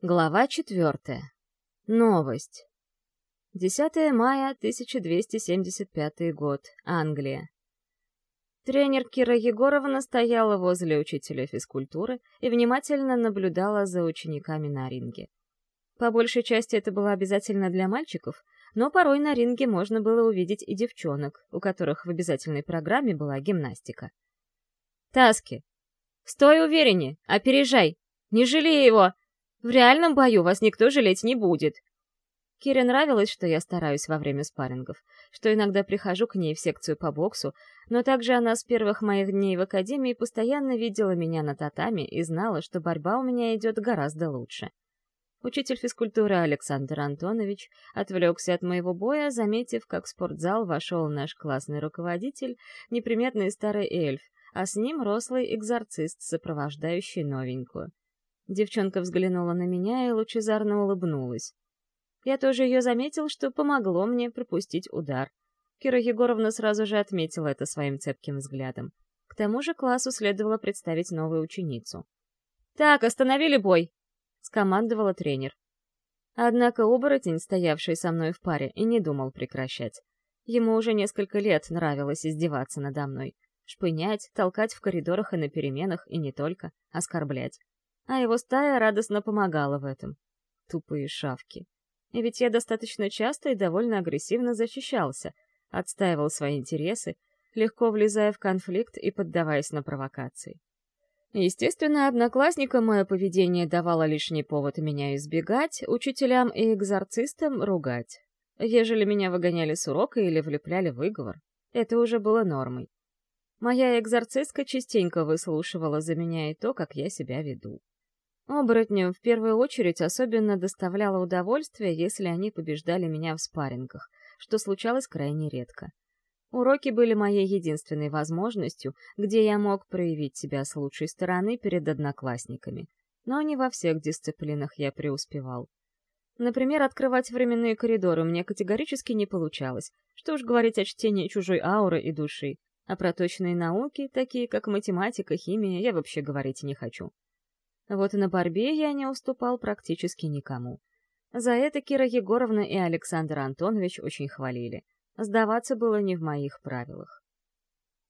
Глава четвертая. Новость. 10 мая 1275 год. Англия. Тренер Кира Егоровна стояла возле учителя физкультуры и внимательно наблюдала за учениками на ринге. По большей части это было обязательно для мальчиков, но порой на ринге можно было увидеть и девчонок, у которых в обязательной программе была гимнастика. «Таски! Стой увереннее! Опережай! Не жалей его!» В реальном бою вас никто жалеть не будет. Кире нравилось, что я стараюсь во время спаррингов, что иногда прихожу к ней в секцию по боксу, но также она с первых моих дней в академии постоянно видела меня на татами и знала, что борьба у меня идет гораздо лучше. Учитель физкультуры Александр Антонович отвлекся от моего боя, заметив, как в спортзал вошел наш классный руководитель, неприметный старый эльф, а с ним рослый экзорцист, сопровождающий новенькую. Девчонка взглянула на меня и лучезарно улыбнулась. Я тоже ее заметил, что помогло мне пропустить удар. Кира Егоровна сразу же отметила это своим цепким взглядом. К тому же классу следовало представить новую ученицу. «Так, остановили бой!» — скомандовала тренер. Однако оборотень, стоявший со мной в паре, и не думал прекращать. Ему уже несколько лет нравилось издеваться надо мной. Шпынять, толкать в коридорах и на переменах, и не только, оскорблять а его стая радостно помогала в этом. Тупые шавки. И ведь я достаточно часто и довольно агрессивно защищался, отстаивал свои интересы, легко влезая в конфликт и поддаваясь на провокации. Естественно, одноклассникам мое поведение давало лишний повод меня избегать, учителям и экзорцистам ругать. Ежели меня выгоняли с урока или влепляли выговор, это уже было нормой. Моя экзорцистка частенько выслушивала за меня и то, как я себя веду. Оборотням в первую очередь особенно доставляло удовольствие, если они побеждали меня в спаррингах, что случалось крайне редко. Уроки были моей единственной возможностью, где я мог проявить себя с лучшей стороны перед одноклассниками. Но не во всех дисциплинах я преуспевал. Например, открывать временные коридоры мне категорически не получалось, что уж говорить о чтении чужой ауры и души. А про точные науки, такие как математика, химия, я вообще говорить не хочу. Вот на борьбе я не уступал практически никому. За это Кира Егоровна и Александр Антонович очень хвалили. Сдаваться было не в моих правилах.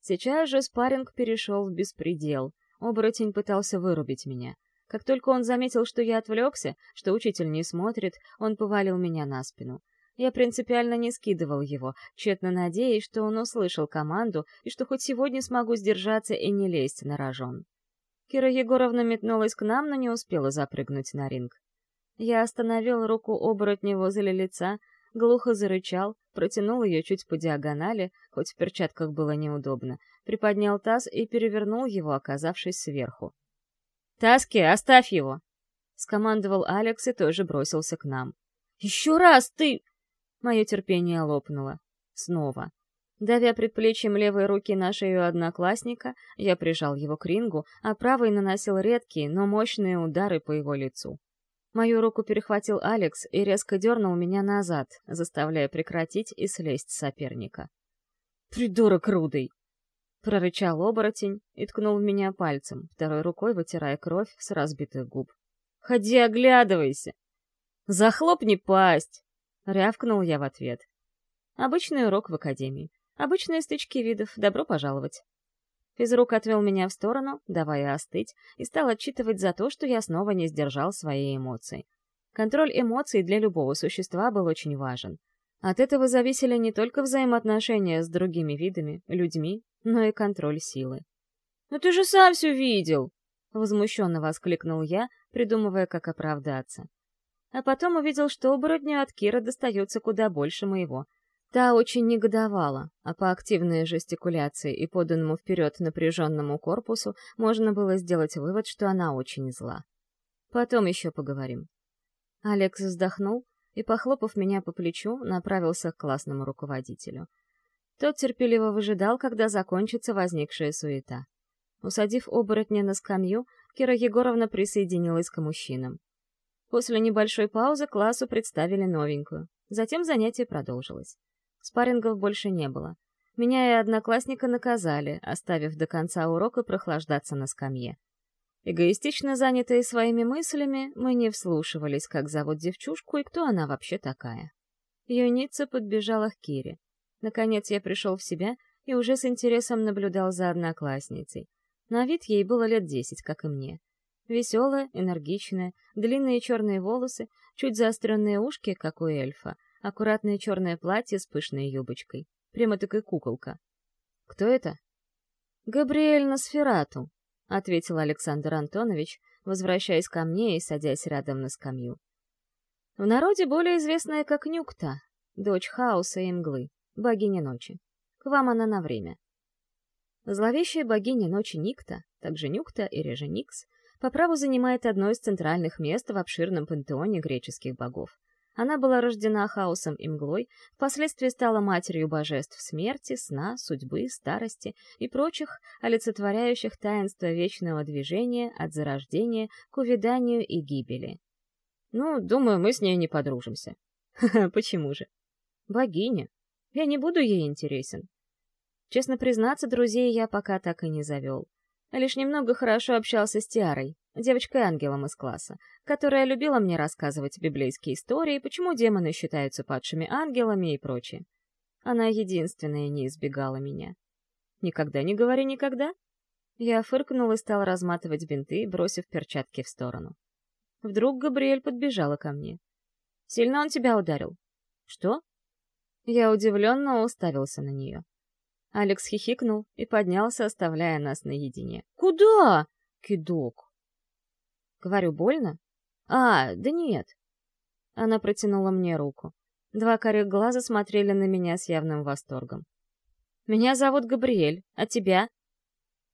Сейчас же спарринг перешел в беспредел. Оборотень пытался вырубить меня. Как только он заметил, что я отвлекся, что учитель не смотрит, он повалил меня на спину. Я принципиально не скидывал его, тщетно надеясь, что он услышал команду и что хоть сегодня смогу сдержаться и не лезть на рожон. Кира Егоровна метнулась к нам, но не успела запрыгнуть на ринг. Я остановил руку оборотня возле лица, глухо зарычал, протянул ее чуть по диагонали, хоть в перчатках было неудобно, приподнял таз и перевернул его, оказавшись сверху. «Таски, оставь его!» — скомандовал Алекс и тоже бросился к нам. «Еще раз ты...» Мое терпение лопнуло. Снова. Давя предплечьем левой руки на шею одноклассника, я прижал его к рингу, а правой наносил редкие, но мощные удары по его лицу. Мою руку перехватил Алекс и резко дернул меня назад, заставляя прекратить и слезть с соперника. «Придурок рудый!» — прорычал оборотень и ткнул в меня пальцем, второй рукой вытирая кровь с разбитых губ. «Ходи, оглядывайся!» «Захлопни пасть!» — рявкнул я в ответ. Обычный урок в академии. Обычные стычки видов, добро пожаловать. Физрук отвел меня в сторону, давая остыть, и стал отчитывать за то, что я снова не сдержал свои эмоции. Контроль эмоций для любого существа был очень важен. От этого зависели не только взаимоотношения с другими видами, людьми, но и контроль силы. «Но «Ну ты же сам все видел!» — возмущенно воскликнул я, придумывая, как оправдаться. А потом увидел, что оборотню от Кира достается куда больше моего — Та очень негодовала, а по активной жестикуляции и поданному вперед напряженному корпусу можно было сделать вывод, что она очень зла. Потом еще поговорим. Алекс вздохнул и, похлопав меня по плечу, направился к классному руководителю. Тот терпеливо выжидал, когда закончится возникшая суета. Усадив оборотня на скамью, Кира Егоровна присоединилась к мужчинам. После небольшой паузы классу представили новенькую. Затем занятие продолжилось. Спаррингов больше не было. Меня и одноклассника наказали, оставив до конца урока прохлаждаться на скамье. Эгоистично занятые своими мыслями, мы не вслушивались, как зовут девчушку и кто она вообще такая. Юница подбежала к Кире. Наконец я пришел в себя и уже с интересом наблюдал за одноклассницей. На вид ей было лет десять, как и мне. Веселая, энергичная, длинные черные волосы, чуть заостренные ушки, как у эльфа, аккуратное черное платье с пышной юбочкой. Прямо такая куколка. «Кто это?» «Габриэль Носферату», — ответил Александр Антонович, возвращаясь ко мне и садясь рядом на скамью. В народе более известная как Нюкта, дочь хаоса и мглы, богиня ночи. К вам она на время. Зловещая богиня ночи Никта, также Нюкта и реже Никс, по праву занимает одно из центральных мест в обширном пантеоне греческих богов. Она была рождена хаосом и мглой, впоследствии стала матерью божеств смерти, сна, судьбы, старости и прочих, олицетворяющих таинство вечного движения от зарождения к увяданию и гибели. Ну, думаю, мы с ней не подружимся. Почему же? Богиня. Я не буду ей интересен. Честно признаться, друзей я пока так и не завел. Лишь немного хорошо общался с Тиарой, девочкой-ангелом из класса, которая любила мне рассказывать библейские истории, почему демоны считаются падшими ангелами и прочее. Она единственная не избегала меня. «Никогда не говори никогда?» Я фыркнул и стал разматывать бинты, бросив перчатки в сторону. Вдруг Габриэль подбежала ко мне. «Сильно он тебя ударил?» «Что?» Я удивленно уставился на нее. Алекс хихикнул и поднялся, оставляя нас наедине. «Куда?» «Кидок». Говорю, больно? А, да нет. Она протянула мне руку. Два корих глаза смотрели на меня с явным восторгом. «Меня зовут Габриэль, а тебя?»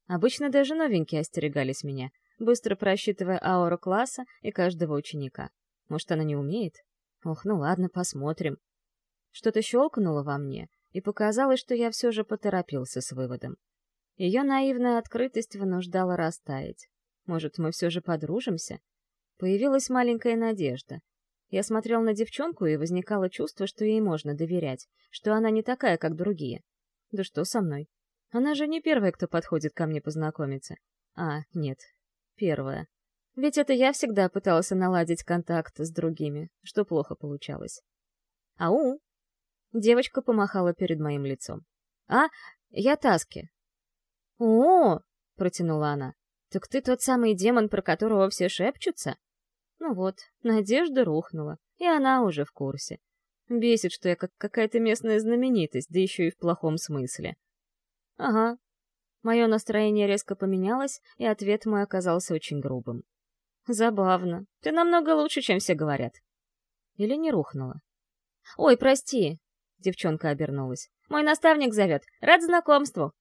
Обычно даже новенькие остерегались меня, быстро просчитывая ауру класса и каждого ученика. Может, она не умеет? Ох, ну ладно, посмотрим. Что-то щелкнуло во мне, и показалось, что я все же поторопился с выводом. Ее наивная открытость вынуждала растаять. Может, мы все же подружимся? Появилась маленькая надежда. Я смотрел на девчонку, и возникало чувство, что ей можно доверять, что она не такая, как другие. Да что со мной? Она же не первая, кто подходит ко мне познакомиться. А, нет, первая. Ведь это я всегда пытался наладить контакт с другими, что плохо получалось. «Ау!» Девочка помахала перед моим лицом. «А, я Таски». «О!» — протянула она. «Так ты тот самый демон, про которого все шепчутся?» Ну вот, надежда рухнула, и она уже в курсе. Бесит, что я как какая-то местная знаменитость, да еще и в плохом смысле. Ага. Мое настроение резко поменялось, и ответ мой оказался очень грубым. Забавно. Ты намного лучше, чем все говорят. Или не рухнула? Ой, прости. Девчонка обернулась. Мой наставник зовет. Рад знакомству.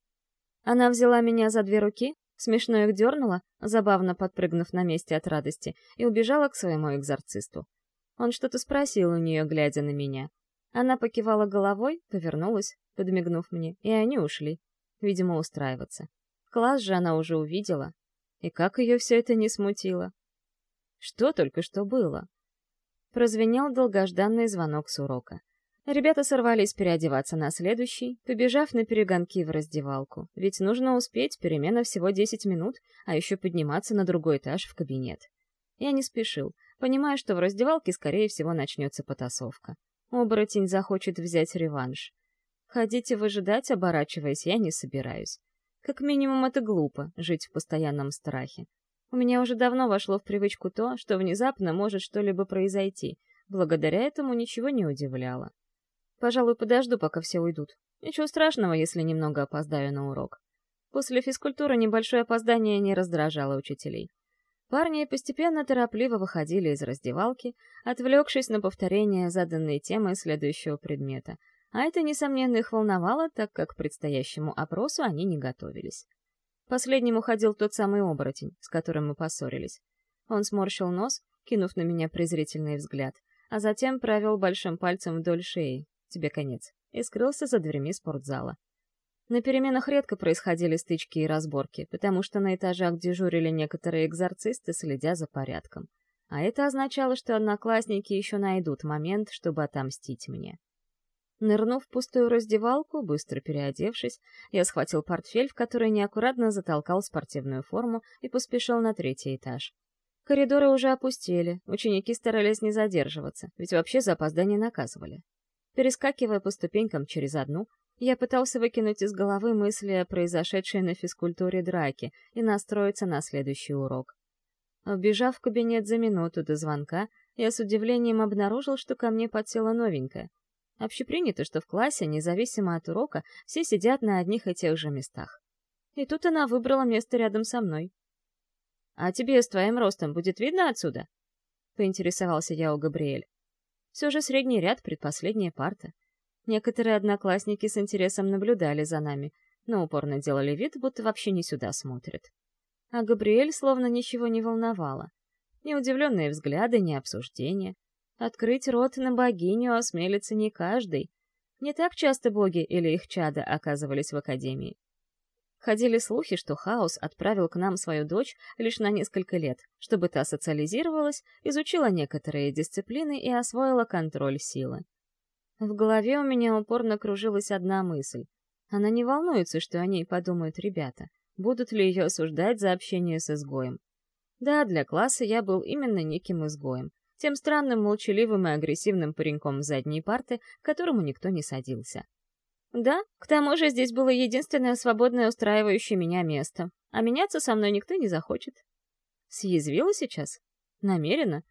Она взяла меня за две руки, Смешно их дернула, забавно подпрыгнув на месте от радости, и убежала к своему экзорцисту. Он что-то спросил у нее, глядя на меня. Она покивала головой, повернулась, подмигнув мне, и они ушли. Видимо, устраиваться. Класс же она уже увидела. И как ее все это не смутило? Что только что было? Прозвенел долгожданный звонок с урока. Ребята сорвались переодеваться на следующий, побежав на перегонки в раздевалку. Ведь нужно успеть, перемена всего 10 минут, а еще подниматься на другой этаж в кабинет. Я не спешил, понимая, что в раздевалке, скорее всего, начнется потасовка. Оборотень захочет взять реванш. Ходить и выжидать, оборачиваясь, я не собираюсь. Как минимум, это глупо — жить в постоянном страхе. У меня уже давно вошло в привычку то, что внезапно может что-либо произойти. Благодаря этому ничего не удивляло. Пожалуй, подожду, пока все уйдут. Ничего страшного, если немного опоздаю на урок. После физкультуры небольшое опоздание не раздражало учителей. Парни постепенно торопливо выходили из раздевалки, отвлекшись на повторение заданной темы следующего предмета. А это, несомненно, их волновало, так как к предстоящему опросу они не готовились. Последним уходил тот самый оборотень, с которым мы поссорились. Он сморщил нос, кинув на меня презрительный взгляд, а затем провел большим пальцем вдоль шеи, тебе конец, и скрылся за дверьми спортзала. На переменах редко происходили стычки и разборки, потому что на этажах дежурили некоторые экзорцисты, следя за порядком. А это означало, что одноклассники еще найдут момент, чтобы отомстить мне. Нырнув в пустую раздевалку, быстро переодевшись, я схватил портфель, в который неаккуратно затолкал спортивную форму и поспешил на третий этаж. Коридоры уже опустели, ученики старались не задерживаться, ведь вообще за опоздание наказывали. Перескакивая по ступенькам через одну, я пытался выкинуть из головы мысли о произошедшей на физкультуре драке и настроиться на следующий урок. Вбежав в кабинет за минуту до звонка, я с удивлением обнаружил, что ко мне подсела новенькая. Общепринято, что в классе, независимо от урока, все сидят на одних и тех же местах. И тут она выбрала место рядом со мной. «А тебе с твоим ростом будет видно отсюда?» — поинтересовался я у Габриэль. Все же средний ряд, предпоследняя парта. Некоторые одноклассники с интересом наблюдали за нами, но упорно делали вид, будто вообще не сюда смотрят. А Габриэль словно ничего не волновало. Ни удивленные взгляды, ни обсуждения. Открыть рот на богиню осмелится не каждый. Не так часто боги или их чада оказывались в Академии. Ходили слухи, что Хаос отправил к нам свою дочь лишь на несколько лет, чтобы та социализировалась, изучила некоторые дисциплины и освоила контроль силы. В голове у меня упорно кружилась одна мысль. Она не волнуется, что о ней подумают ребята. Будут ли ее осуждать за общение с изгоем? Да, для класса я был именно неким изгоем. Тем странным, молчаливым и агрессивным пареньком задней парты, к которому никто не садился. Да, к тому же здесь было единственное свободное устраивающее меня место, а меняться со мной никто не захочет. Съязвила сейчас? Намеренно?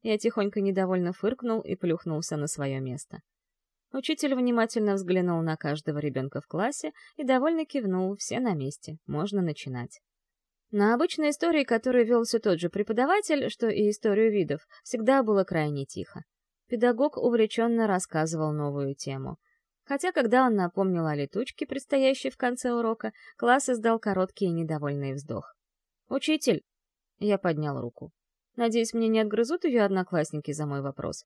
Я тихонько недовольно фыркнул и плюхнулся на свое место. Учитель внимательно взглянул на каждого ребенка в классе и довольно кивнул, все на месте, можно начинать. На обычной истории, которую вел все тот же преподаватель, что и историю видов, всегда было крайне тихо. Педагог увлеченно рассказывал новую тему — Хотя, когда он напомнил о летучке, предстоящей в конце урока, класс издал короткий и недовольный вздох. «Учитель!» Я поднял руку. Надеюсь, мне не отгрызут ее одноклассники за мой вопрос.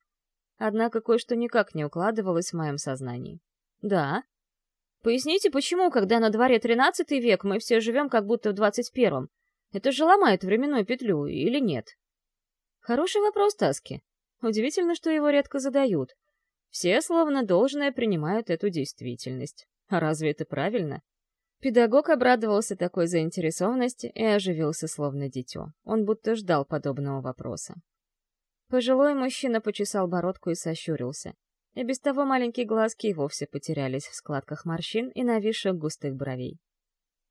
Однако кое-что никак не укладывалось в моем сознании. «Да?» «Поясните, почему, когда на дворе тринадцатый век, мы все живем как будто в двадцать первом? Это же ломает временную петлю, или нет?» Хороший вопрос, Таски. Удивительно, что его редко задают. Все словно должное принимают эту действительность. А разве это правильно? Педагог обрадовался такой заинтересованности и оживился словно дитё. Он будто ждал подобного вопроса. Пожилой мужчина почесал бородку и сощурился. И без того маленькие глазки и вовсе потерялись в складках морщин и нависших густых бровей.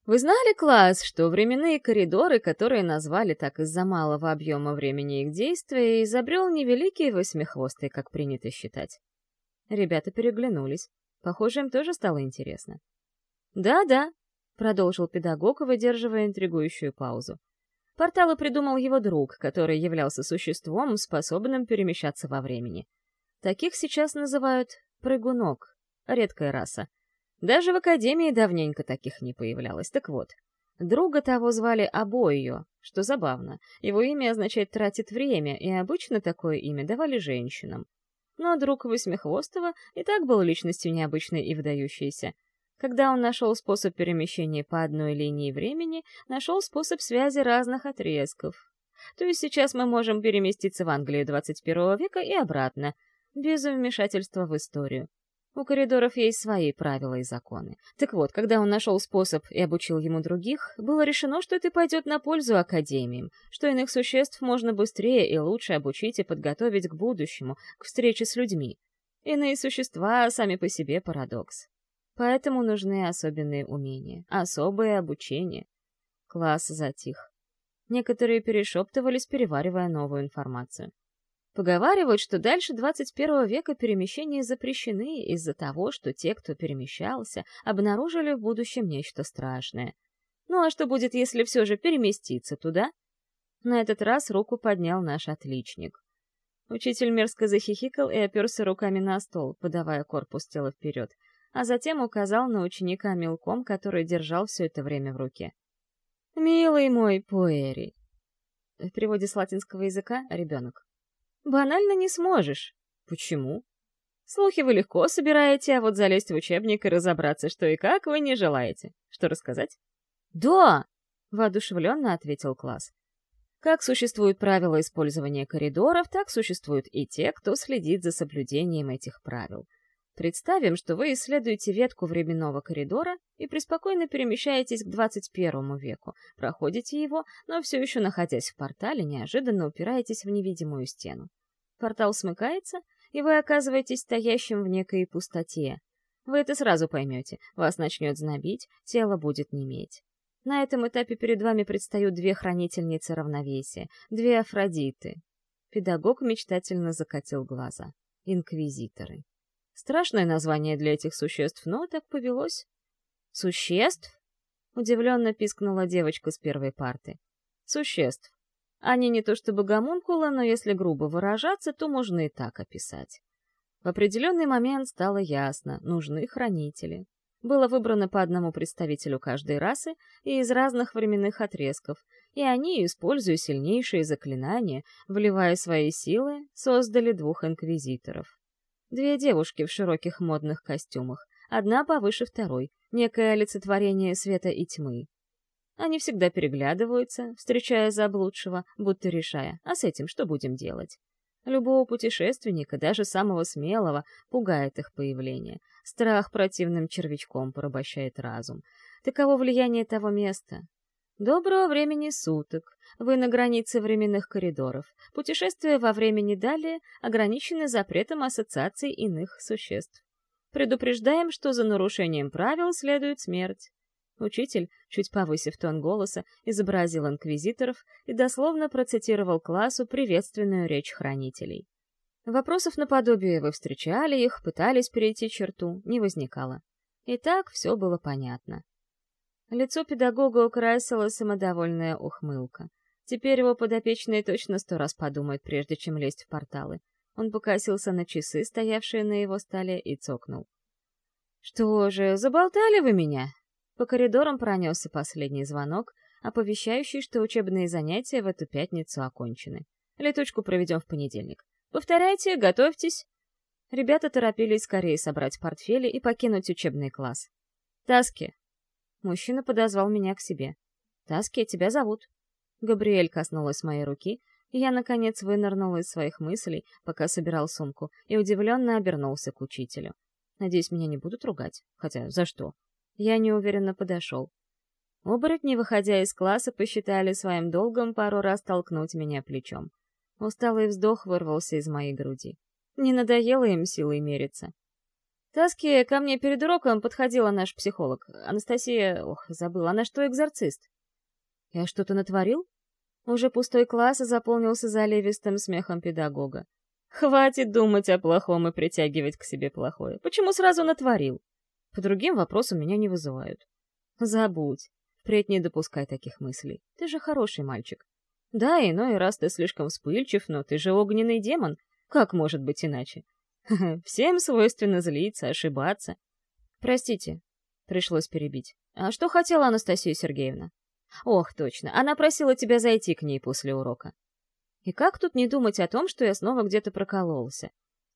Вы знали, класс, что временные коридоры, которые назвали так из-за малого объема времени их действия, изобрел невеликий восьмихвостый, как принято считать? Ребята переглянулись. Похоже, им тоже стало интересно. «Да-да», — продолжил педагог, выдерживая интригующую паузу. Порталы придумал его друг, который являлся существом, способным перемещаться во времени. Таких сейчас называют прыгунок, редкая раса. Даже в Академии давненько таких не появлялось. Так вот, друга того звали Абойо, что забавно. Его имя означает «тратит время», и обычно такое имя давали женщинам. Но друг Восьмихвостого и так был личностью необычной и выдающейся. Когда он нашел способ перемещения по одной линии времени, нашел способ связи разных отрезков. То есть сейчас мы можем переместиться в Англию 21 века и обратно, без вмешательства в историю. У коридоров есть свои правила и законы. Так вот, когда он нашел способ и обучил ему других, было решено, что это пойдет на пользу академиям, что иных существ можно быстрее и лучше обучить и подготовить к будущему, к встрече с людьми. Иные существа сами по себе парадокс. Поэтому нужны особенные умения, особое обучение. Класс затих. Некоторые перешептывались, переваривая новую информацию. Поговаривают, что дальше 21 века перемещения запрещены из-за того, что те, кто перемещался, обнаружили в будущем нечто страшное. Ну а что будет, если все же переместиться туда? На этот раз руку поднял наш отличник. Учитель мерзко захихикал и оперся руками на стол, подавая корпус тела вперед, а затем указал на ученика мелком, который держал все это время в руке. «Милый мой Пуэри!» В переводе с латинского языка «ребенок». Банально не сможешь. Почему? Слухи вы легко собираете, а вот залезть в учебник и разобраться, что и как, вы не желаете. Что рассказать? Да! Воодушевленно ответил класс. Как существуют правила использования коридоров, так существуют и те, кто следит за соблюдением этих правил. Представим, что вы исследуете ветку временного коридора и преспокойно перемещаетесь к 21 веку, проходите его, но все еще находясь в портале, неожиданно упираетесь в невидимую стену. Портал смыкается, и вы оказываетесь стоящим в некой пустоте. Вы это сразу поймете, вас начнет знобить, тело будет неметь. На этом этапе перед вами предстают две хранительницы равновесия, две Афродиты. Педагог мечтательно закатил глаза. Инквизиторы. Страшное название для этих существ, но так повелось. «Существ?» — удивленно пискнула девочка с первой парты. «Существ. Они не то чтобы гомункулы, но если грубо выражаться, то можно и так описать. В определенный момент стало ясно — нужны хранители. Было выбрано по одному представителю каждой расы и из разных временных отрезков, и они, используя сильнейшие заклинания, вливая свои силы, создали двух инквизиторов. Две девушки в широких модных костюмах, одна повыше второй, некое олицетворение света и тьмы. Они всегда переглядываются, встречая заблудшего, будто решая, а с этим что будем делать? Любого путешественника, даже самого смелого, пугает их появление. Страх противным червячком порабощает разум. Таково влияние того места. Доброго времени суток. Вы на границе временных коридоров. Путешествия во времени далее ограничены запретом ассоциаций иных существ. Предупреждаем, что за нарушением правил следует смерть. Учитель, чуть повысив тон голоса, изобразил инквизиторов и дословно процитировал классу приветственную речь хранителей. Вопросов наподобие «вы встречали их», «пытались перейти черту» не возникало. И так все было понятно. Лицо педагога украсила самодовольная ухмылка. Теперь его подопечные точно сто раз подумают, прежде чем лезть в порталы. Он покосился на часы, стоявшие на его столе, и цокнул. «Что же, заболтали вы меня?» По коридорам пронесся последний звонок, оповещающий, что учебные занятия в эту пятницу окончены. Летучку проведем в понедельник. Повторяйте, готовьтесь. Ребята торопились скорее собрать портфели и покинуть учебный класс. «Таски!» Мужчина подозвал меня к себе. «Таски, тебя зовут». Габриэль коснулась моей руки, и я, наконец, вынырнул из своих мыслей, пока собирал сумку, и удивленно обернулся к учителю. Надеюсь, меня не будут ругать. Хотя, за что? Я неуверенно подошел. Оборотни, выходя из класса, посчитали своим долгом пару раз толкнуть меня плечом. Усталый вздох вырвался из моей груди. Не надоело им силой мериться. Таски, ко мне перед уроком подходила наш психолог. Анастасия... Ох, забыла, она что, экзорцист? Я что-то натворил? Уже пустой класс заполнился заливистым смехом педагога. Хватит думать о плохом и притягивать к себе плохое. Почему сразу натворил? По другим вопросам меня не вызывают. Забудь. Впредь не допускай таких мыслей. Ты же хороший мальчик. Да, иной раз ты слишком вспыльчив, но ты же огненный демон. Как может быть иначе? Всем свойственно злиться, ошибаться. Простите, пришлось перебить. А что хотела Анастасия Сергеевна? Ох, точно, она просила тебя зайти к ней после урока. И как тут не думать о том, что я снова где-то прокололся?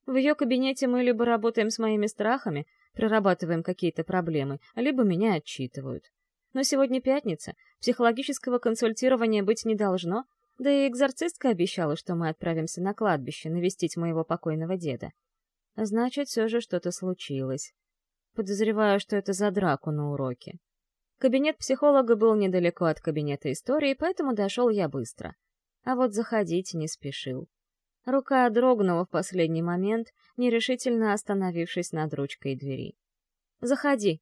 В ее кабинете мы либо работаем с моими страхами, прорабатываем какие-то проблемы, либо меня отчитывают. Но сегодня пятница, психологического консультирования быть не должно, да и экзорцистка обещала, что мы отправимся на кладбище навестить моего покойного деда. Значит, все же что-то случилось. Подозреваю, что это за драку на уроке. Кабинет психолога был недалеко от кабинета истории, поэтому дошел я быстро. А вот заходить не спешил. Рука дрогнула в последний момент, нерешительно остановившись над ручкой двери. «Заходи!»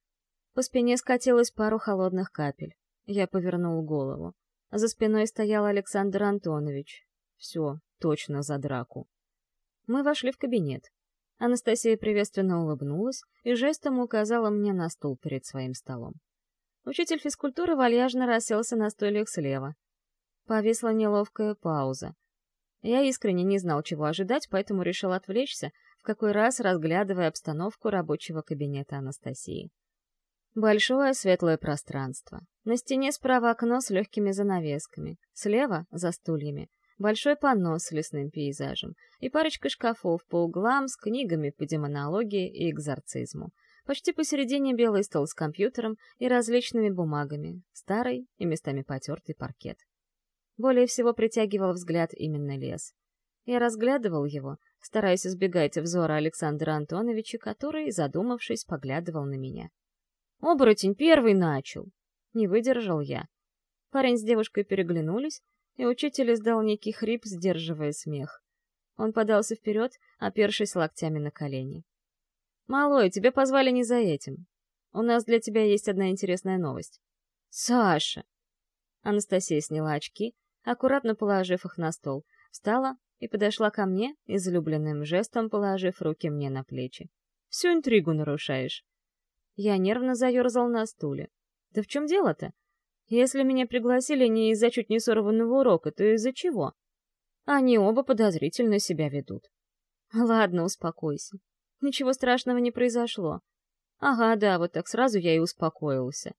По спине скатилась пару холодных капель. Я повернул голову. За спиной стоял Александр Антонович. Все, точно за драку. Мы вошли в кабинет. Анастасия приветственно улыбнулась и жестом указала мне на стул перед своим столом. Учитель физкультуры вальяжно расселся на столик слева. Повисла неловкая пауза. Я искренне не знал, чего ожидать, поэтому решил отвлечься, в какой раз разглядывая обстановку рабочего кабинета Анастасии. Большое светлое пространство. На стене справа окно с легкими занавесками, слева, за стульями, большой панно с лесным пейзажем и парочка шкафов по углам с книгами по демонологии и экзорцизму. Почти посередине белый стол с компьютером и различными бумагами, старый и местами потертый паркет. Более всего притягивал взгляд именно лес. Я разглядывал его, стараясь избегать взора Александра Антоновича, который, задумавшись, поглядывал на меня. «Оборотень первый начал!» Не выдержал я. Парень с девушкой переглянулись, и учитель издал некий хрип, сдерживая смех. Он подался вперед, опершись локтями на колени. «Малой, тебя позвали не за этим. У нас для тебя есть одна интересная новость». «Саша!» Анастасия сняла очки, аккуратно положив их на стол, встала и подошла ко мне, излюбленным жестом положив руки мне на плечи. «Всю интригу нарушаешь». Я нервно заерзал на стуле. «Да в чем дело-то? Если меня пригласили не из-за чуть не сорванного урока, то из-за чего?» Они оба подозрительно себя ведут. «Ладно, успокойся. Ничего страшного не произошло. Ага, да, вот так сразу я и успокоился.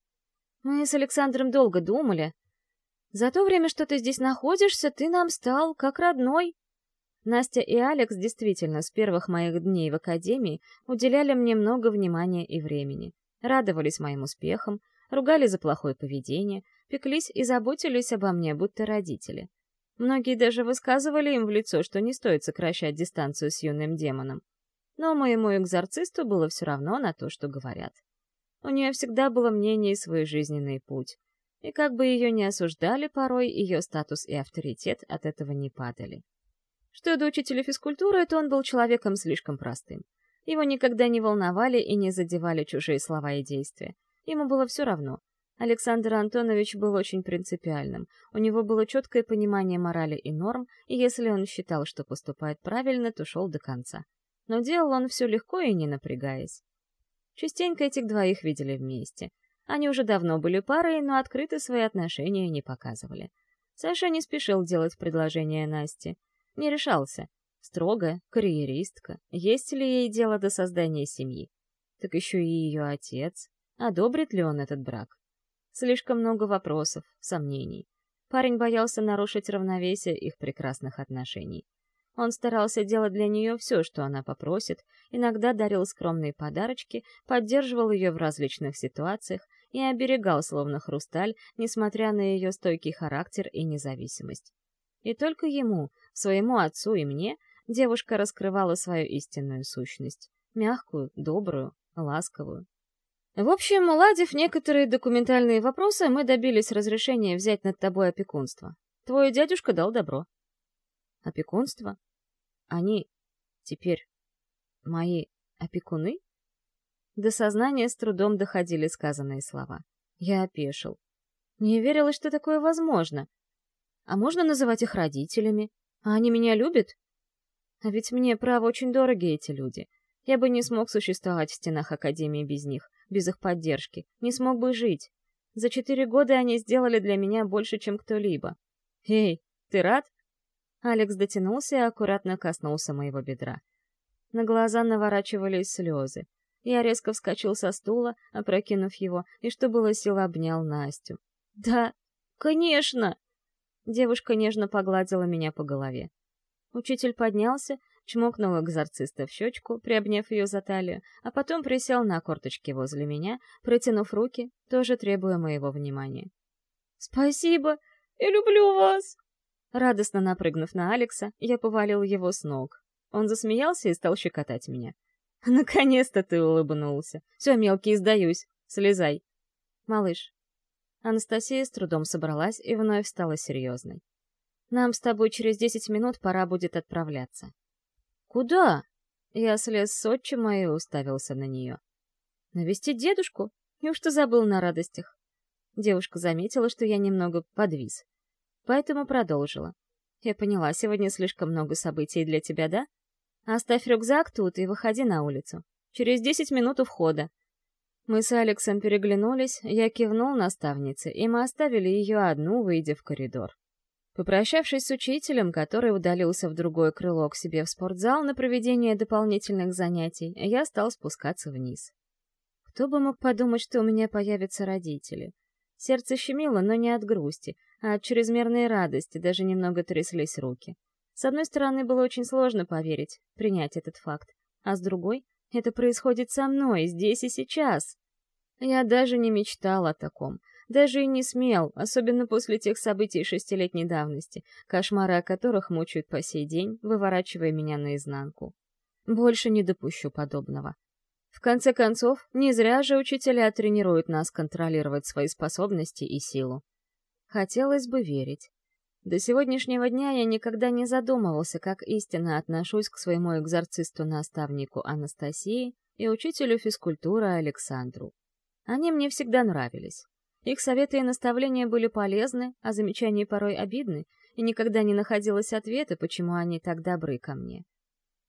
Мы с Александром долго думали. За то время, что ты здесь находишься, ты нам стал как родной. Настя и Алекс действительно с первых моих дней в академии уделяли мне много внимания и времени, радовались моим успехам, ругали за плохое поведение, пеклись и заботились обо мне, будто родители. Многие даже высказывали им в лицо, что не стоит сокращать дистанцию с юным демоном. Но моему экзорцисту было все равно на то, что говорят. У нее всегда было мнение и свой жизненный путь. И как бы ее ни осуждали порой, ее статус и авторитет от этого не падали. Что до учителя физкультуры, то он был человеком слишком простым. Его никогда не волновали и не задевали чужие слова и действия. Ему было все равно. Александр Антонович был очень принципиальным. У него было четкое понимание морали и норм, и если он считал, что поступает правильно, то шел до конца но делал он все легко и не напрягаясь. Частенько этих двоих видели вместе. Они уже давно были парой, но открыто свои отношения не показывали. Саша не спешил делать предложение Насте. Не решался. Строгая, карьеристка. Есть ли ей дело до создания семьи? Так еще и ее отец. Одобрит ли он этот брак? Слишком много вопросов, сомнений. Парень боялся нарушить равновесие их прекрасных отношений. Он старался делать для нее все, что она попросит, иногда дарил скромные подарочки, поддерживал ее в различных ситуациях и оберегал, словно хрусталь, несмотря на ее стойкий характер и независимость. И только ему, своему отцу и мне, девушка раскрывала свою истинную сущность. Мягкую, добрую, ласковую. В общем, уладив некоторые документальные вопросы, мы добились разрешения взять над тобой опекунство. Твой дядюшка дал добро. Опекунство? Они теперь мои опекуны? До сознания с трудом доходили сказанные слова. Я опешил. Не верилось, что такое возможно. А можно называть их родителями? А они меня любят? А ведь мне, право, очень дороги эти люди. Я бы не смог существовать в стенах Академии без них, без их поддержки, не смог бы жить. За четыре года они сделали для меня больше, чем кто-либо. Эй, ты рад? Алекс дотянулся и аккуратно коснулся моего бедра. На глаза наворачивались слезы. Я резко вскочил со стула, опрокинув его, и что было сил обнял Настю. «Да, конечно!» Девушка нежно погладила меня по голове. Учитель поднялся, чмокнул экзорциста в щечку, приобняв ее за талию, а потом присел на корточки возле меня, протянув руки, тоже требуя моего внимания. «Спасибо! Я люблю вас!» Радостно напрыгнув на Алекса, я повалил его с ног. Он засмеялся и стал щекотать меня. «Наконец-то ты улыбнулся. Все, мелкий, сдаюсь. Слезай». «Малыш». Анастасия с трудом собралась и вновь стала серьезной. «Нам с тобой через десять минут пора будет отправляться». «Куда?» Я слез с отчима и уставился на нее. «Навестить дедушку? Неужто забыл на радостях?» Девушка заметила, что я немного подвис поэтому продолжила. «Я поняла, сегодня слишком много событий для тебя, да? Оставь рюкзак тут и выходи на улицу. Через десять минут у входа». Мы с Алексом переглянулись, я кивнул наставнице, и мы оставили ее одну, выйдя в коридор. Попрощавшись с учителем, который удалился в другое крыло к себе в спортзал на проведение дополнительных занятий, я стал спускаться вниз. Кто бы мог подумать, что у меня появятся родители? Сердце щемило, но не от грусти, а от чрезмерной радости даже немного тряслись руки. С одной стороны, было очень сложно поверить, принять этот факт, а с другой, это происходит со мной, здесь и сейчас. Я даже не мечтал о таком. Даже и не смел, особенно после тех событий шестилетней давности, кошмары о которых мучают по сей день, выворачивая меня наизнанку. Больше не допущу подобного. В конце концов, не зря же учителя тренируют нас контролировать свои способности и силу. Хотелось бы верить. До сегодняшнего дня я никогда не задумывался, как истинно отношусь к своему экзорцисту-наставнику Анастасии и учителю физкультуры Александру. Они мне всегда нравились. Их советы и наставления были полезны, а замечания порой обидны, и никогда не находилось ответа, почему они так добры ко мне.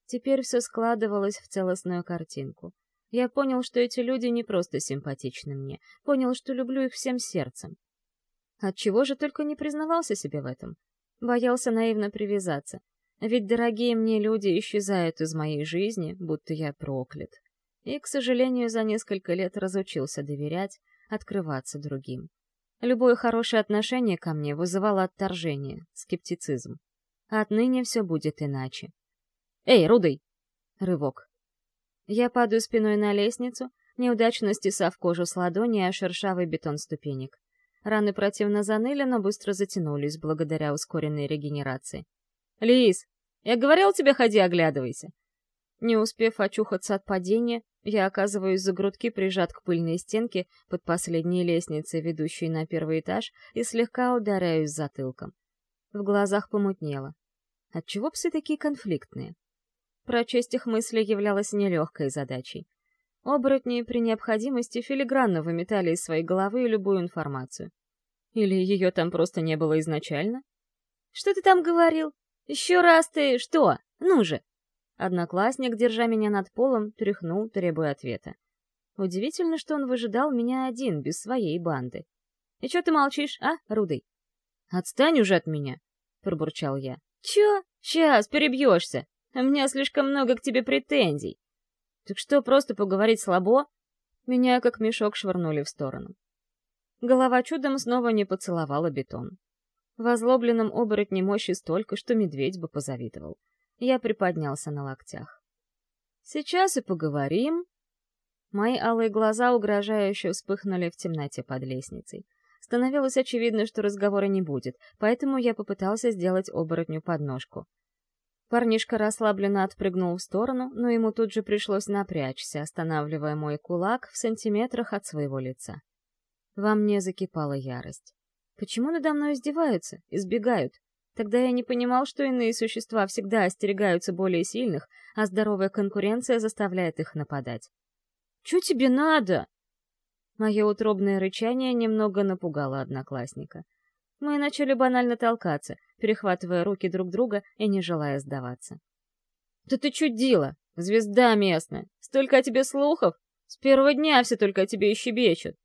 Теперь все складывалось в целостную картинку. Я понял, что эти люди не просто симпатичны мне, понял, что люблю их всем сердцем. Отчего же только не признавался себе в этом? Боялся наивно привязаться. Ведь дорогие мне люди исчезают из моей жизни, будто я проклят. И, к сожалению, за несколько лет разучился доверять, открываться другим. Любое хорошее отношение ко мне вызывало отторжение, скептицизм. Отныне все будет иначе. «Эй, Рудый!» Рывок. Я падаю спиной на лестницу, неудачно стесав кожу с ладони о шершавый бетон ступенек. Раны противно заныли, но быстро затянулись благодаря ускоренной регенерации. «Лиз, я говорил тебе, ходи, оглядывайся!» Не успев очухаться от падения, я оказываюсь за грудки прижат к пыльной стенке под последней лестницей, ведущей на первый этаж, и слегка ударяюсь затылком. В глазах помутнело. Отчего псы такие конфликтные? Прочесть их мысли являлось нелегкой задачей. Оборотни при необходимости филигранно выметали из своей головы любую информацию. Или ее там просто не было изначально? «Что ты там говорил? Еще раз ты... Что? Ну же!» Одноклассник, держа меня над полом, тряхнул, требуя ответа. Удивительно, что он выжидал меня один, без своей банды. «И что ты молчишь, а, Рудый?» «Отстань уже от меня!» — пробурчал я. «Чё? Сейчас, перебьешься! У меня слишком много к тебе претензий!» «Так что, просто поговорить слабо?» Меня как мешок швырнули в сторону. Голова чудом снова не поцеловала бетон. В озлобленном оборотне мощи столько, что медведь бы позавидовал. Я приподнялся на локтях. «Сейчас и поговорим». Мои алые глаза угрожающе вспыхнули в темноте под лестницей. Становилось очевидно, что разговора не будет, поэтому я попытался сделать оборотню подножку. Парнишка расслабленно отпрыгнул в сторону, но ему тут же пришлось напрячься, останавливая мой кулак в сантиметрах от своего лица. Во мне закипала ярость. Почему надо мной издеваются, избегают? Тогда я не понимал, что иные существа всегда остерегаются более сильных, а здоровая конкуренция заставляет их нападать. «Чё тебе надо?» Мое утробное рычание немного напугало одноклассника. Мы начали банально толкаться, перехватывая руки друг друга и не желая сдаваться. «Да ты чудила! Звезда местная! Столько о тебе слухов! С первого дня все только о тебе и щебечут!»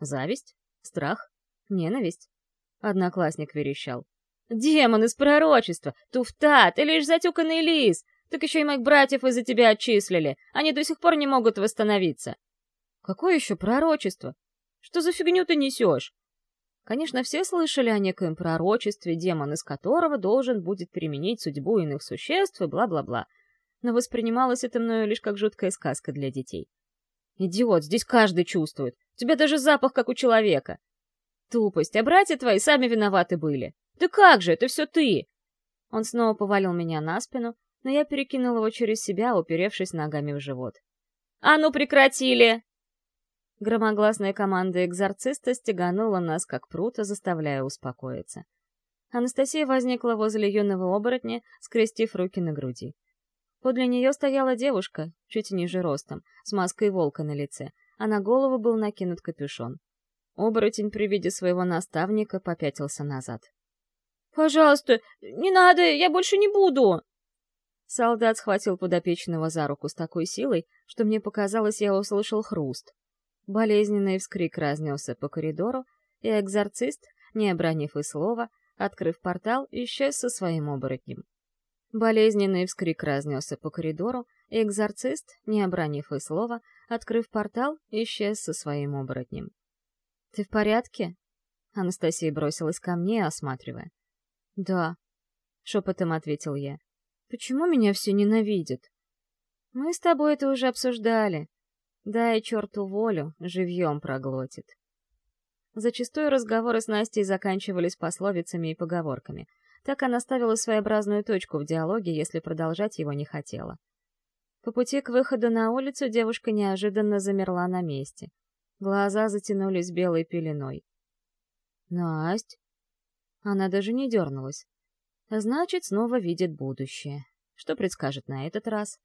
«Зависть? Страх? Ненависть?» Одноклассник верещал. Демон из пророчества! Туфта! Ты лишь затюканный лис! Так еще и моих братьев из-за тебя отчислили. Они до сих пор не могут восстановиться. Какое еще пророчество? Что за фигню ты несешь? Конечно, все слышали о некоем пророчестве, демон из которого должен будет применить судьбу иных существ и бла-бла-бла. Но воспринималось это мною лишь как жуткая сказка для детей. Идиот, здесь каждый чувствует. У тебя даже запах, как у человека. Тупость, а братья твои сами виноваты были. «Да как же, это все ты!» Он снова повалил меня на спину, но я перекинул его через себя, уперевшись ногами в живот. «А ну прекратили!» Громогласная команда экзорциста стеганула нас как прута, заставляя успокоиться. Анастасия возникла возле юного оборотня, скрестив руки на груди. Подле нее стояла девушка, чуть ниже ростом, с маской волка на лице, а на голову был накинут капюшон. Оборотень при виде своего наставника попятился назад. «Пожалуйста, не надо, я больше не буду!» Солдат схватил подопечного за руку с такой силой, что мне показалось, я услышал хруст. Болезненный вскрик разнесся по коридору, и экзорцист, не обронив и слова, открыв портал, исчез со своим оборотнем. Болезненный вскрик разнесся по коридору, и экзорцист, не обронив и слова, открыв портал, исчез со своим оборотнем. «Ты в порядке?» Анастасия бросилась ко мне, осматривая. «Да», — шепотом ответил я. «Почему меня все ненавидят?» «Мы с тобой это уже обсуждали. Дай черту волю, живьем проглотит». Зачастую разговоры с Настей заканчивались пословицами и поговорками. Так она ставила своеобразную точку в диалоге, если продолжать его не хотела. По пути к выходу на улицу девушка неожиданно замерла на месте. Глаза затянулись белой пеленой. «Насть!» Она даже не дернулась. Значит, снова видит будущее. Что предскажет на этот раз?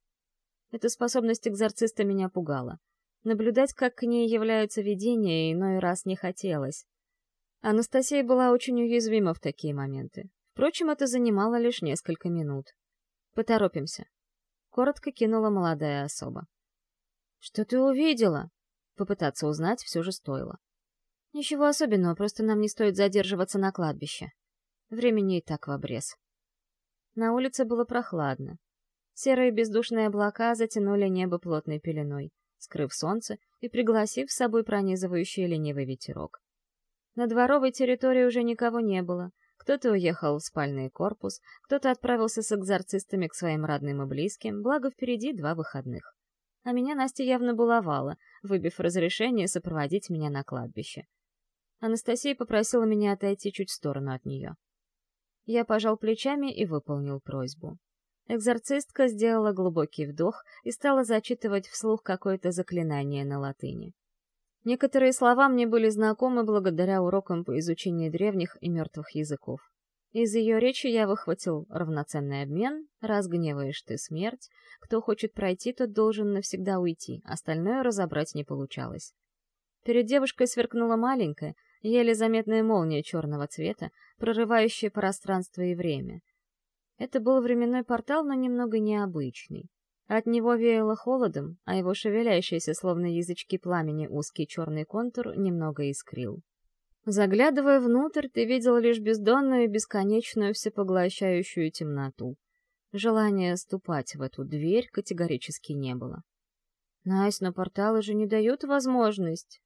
Эта способность экзорциста меня пугала. Наблюдать, как к ней являются видения, иной раз не хотелось. Анастасия была очень уязвима в такие моменты. Впрочем, это занимало лишь несколько минут. «Поторопимся», — коротко кинула молодая особа. «Что ты увидела?» Попытаться узнать все же стоило. «Ничего особенного, просто нам не стоит задерживаться на кладбище. Времени и так в обрез». На улице было прохладно. Серые бездушные облака затянули небо плотной пеленой скрыв солнце и пригласив с собой пронизывающий ленивый ветерок. На дворовой территории уже никого не было. Кто-то уехал в спальный корпус, кто-то отправился с экзорцистами к своим родным и близким, благо впереди два выходных. А меня Настя явно баловала, выбив разрешение сопроводить меня на кладбище. Анастасия попросила меня отойти чуть в сторону от нее. Я пожал плечами и выполнил просьбу. Экзорцистка сделала глубокий вдох и стала зачитывать вслух какое-то заклинание на латыни. Некоторые слова мне были знакомы благодаря урокам по изучению древних и мертвых языков. Из ее речи я выхватил равноценный обмен, разгневаешь ты смерть, кто хочет пройти, тот должен навсегда уйти, остальное разобрать не получалось. Перед девушкой сверкнула маленькая, еле заметная молния черного цвета, прорывающая пространство и время — это был временной портал, но немного необычный. От него веяло холодом, а его шевелящийся, словно язычки пламени, узкий черный контур немного искрил. Заглядывая внутрь, ты видел лишь бездонную и бесконечную всепоглощающую темноту. Желания ступать в эту дверь категорически не было. Настя, но порталы же не дают возможность